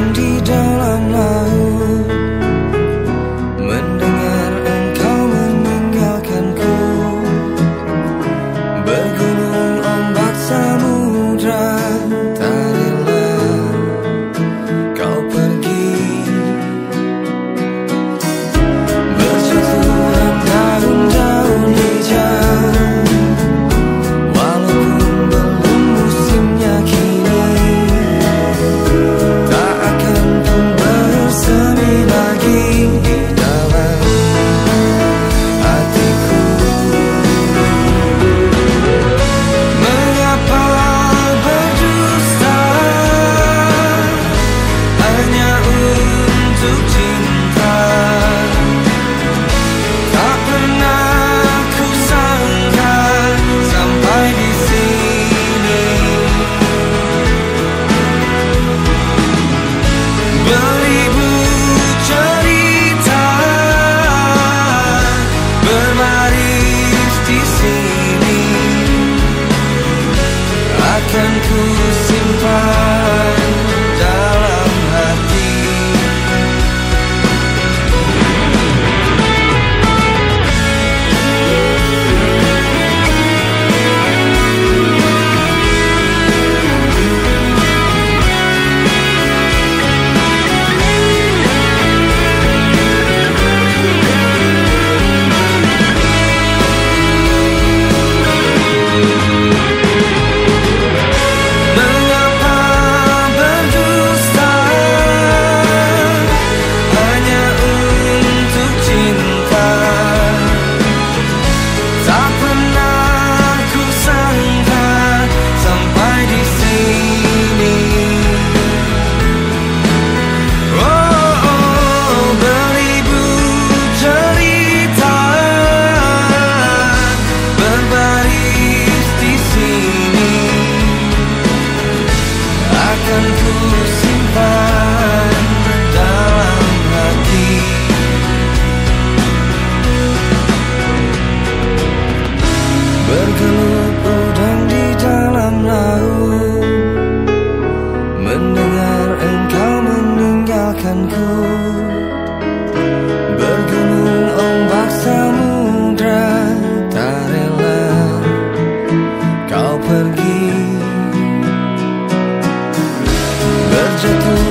and di sini akan ku simpan. je te